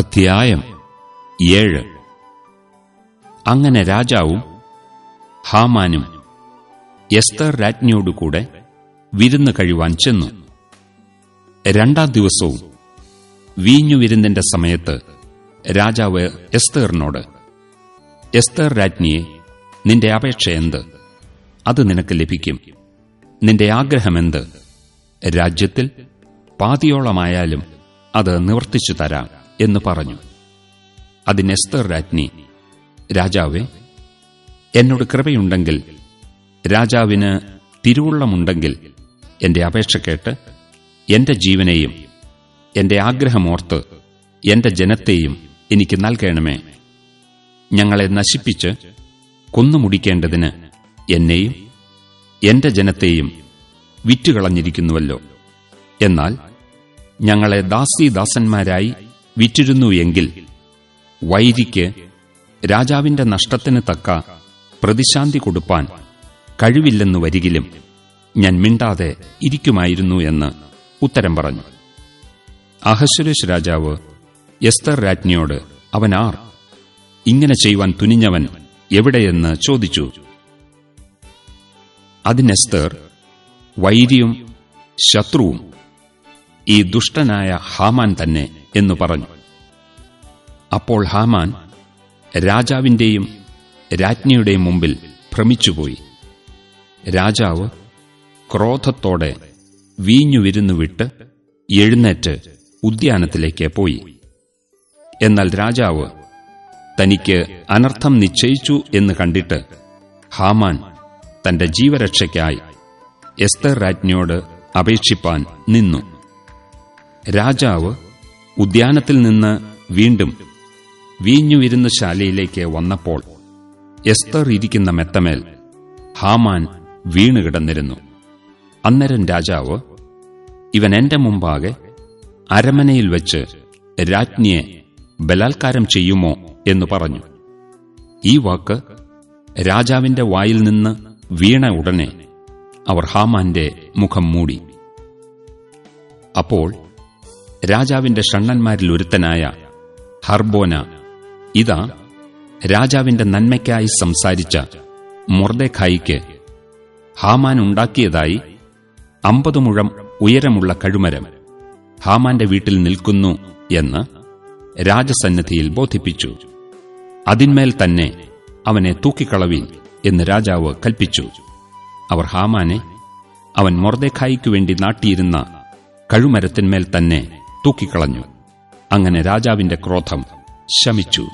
അധ്യായം ഏഴ്. അങ്ങനെ രാജാവും ഹാമാനും എസ്തർ രാജ്ഞിയോടുകൂടെ വിരുന്ന് കഴിവാൻ ചെന്നു. രണ്ടാം ദിവസവും വീഞ്ഞു വിരുന്നിന്റെ സമയത്ത് രാജാവ് എസ്തേറിനോട് എസ്തർ രാജ്ഞിയെ നിന്റെ അപേക്ഷ എന്ത്? അത് നിനക്ക് ലഭിക്കും. നിന്റെ ആഗ്രഹമെന്ത് രാജ്യത്തിൽ പാതിയോളമായാലും അത് നിവർത്തിച്ചു തരാം. എന്ന് പറഞ്ഞു. അതിന് എസ്തർ രാജ്ഞി രാജാവേ എന്നോട് കൃപയുണ്ടെങ്കിൽ രാജാവിന് തിരുവുള്ളമുണ്ടെങ്കിൽ എന്റെ അപേക്ഷ കേട്ട് എന്റെ ജീവനെയും എന്റെ ആഗ്രഹമോർത്ത് എന്റെ ജനത്തെയും എനിക്ക് നൽകണമേ. ഞങ്ങളെ നശിപ്പിച്ച് കൊന്നുമുടിക്കേണ്ടതിന് എന്നെയും എന്റെ ജനത്തെയും വിറ്റുകളഞ്ഞിരിക്കുന്നുവല്ലോ. എന്നാൽ ഞങ്ങളെ ദാസീദാസന്മാരായി വിറ്റിരുന്നു എങ്കിൽ വൈരിക്ക് രാജാവിന്റെ നഷ്ടത്തിന് തക്ക പ്രതിശാന്തി കൊടുപ്പാൻ കഴിവില്ലെന്നു വരികിലും ഞാൻ മിണ്ടാതെ ഇരിക്കുമായിരുന്നു എന്ന് ഉത്തരം പറഞ്ഞു. അഹശ്വരേഷ് രാജാവ് എസ്തർ രാജ്ഞിയോട് അവൻ ആർ? ഇങ്ങനെ ചെയ്യുവാൻ തുനിഞ്ഞവൻ എവിടെയെന്ന് ചോദിച്ചു. അതിനെസ്തർ വൈരിയും ശത്രുവും ഈ ദുഷ്ടനായ ഹാമാൻ തന്നെ എന്നു പറഞ്ഞു. അപ്പോൾ ഹാമാൻ രാജാവിന്റെയും രാജ്ഞിയുടെയും മുമ്പിൽ ഭ്രമിച്ചുപോയി. രാജാവ് ക്രോധത്തോടെ വീഞ്ഞുവിരുന്നു വിട്ട് എഴുന്നേറ്റ് ഉദ്യാനത്തിലേക്ക് പോയി. എന്നാൽ രാജാവ് തനിക്ക് അനർത്ഥം നിശ്ചയിച്ചു എന്ന് കണ്ടിട്ട് ഹാമാൻ തന്റെ ജീവരക്ഷയ്ക്കായി എസ്തർ രാജ്ഞിയോട് അപേക്ഷിപ്പാൻ നിന്നു. രാജാവ് ഉദ്യാനത്തിൽ നിന്ന് വീണ്ടും വീഞ്ഞുവിരുന്ന ശാലയിലേക്ക് വന്നപ്പോൾ എസ്തർ ഇരിക്കുന്ന മെത്തമേൽ ഹാമാൻ വീണുകിടന്നിരുന്നു. അന്നേരം രാജാവ് ഇവൻ എന്റെ മുമ്പാകെ അരമനയിൽ വെച്ച് രാജ്ഞിയെ ബലാത്കാരം ചെയ്യുമോ? എന്ന് പറഞ്ഞു. ഈ വാക്ക് രാജാവിന്റെ വായിൽ നിന്ന് വീണ ഉടനെ അവർ ഹാമാന്റെ മുഖം മൂടി. അപ്പോൾ രാജാവിന്റെ ഷണ്ണന്മാരിൽ ഒരുത്തനായ ഹർബോന. ഇതാ രാജാവിന്റെ നന്മയ്ക്കായി സംസാരിച്ച മൊർദെഖായിക്ക് ഹാമാൻ ഉണ്ടാക്കിയതായി അമ്പത് മുഴം ഉയരമുള്ള കഴുമരം ഹാമാന്റെ വീട്ടിൽ നിൽക്കുന്നു എന്ന് രാജസന്നിധിയിൽ ബോധിപ്പിച്ചു. അതിന്മേൽ തന്നെ അവനെ തൂക്കിക്കളവീൻ എന്ന് രാജാവ് കൽപ്പിച്ചു. അവർ ഹാമാനെ അവൻ മൊർദെഖായിക്കു വേണ്ടി നാട്ടിയിരുന്ന കഴുമരത്തിന്മേൽ തന്നെ തൂക്കിക്കളഞ്ഞു. അങ്ങനെ രാജാവിന്റെ ക്രോധം ശമിച്ചു.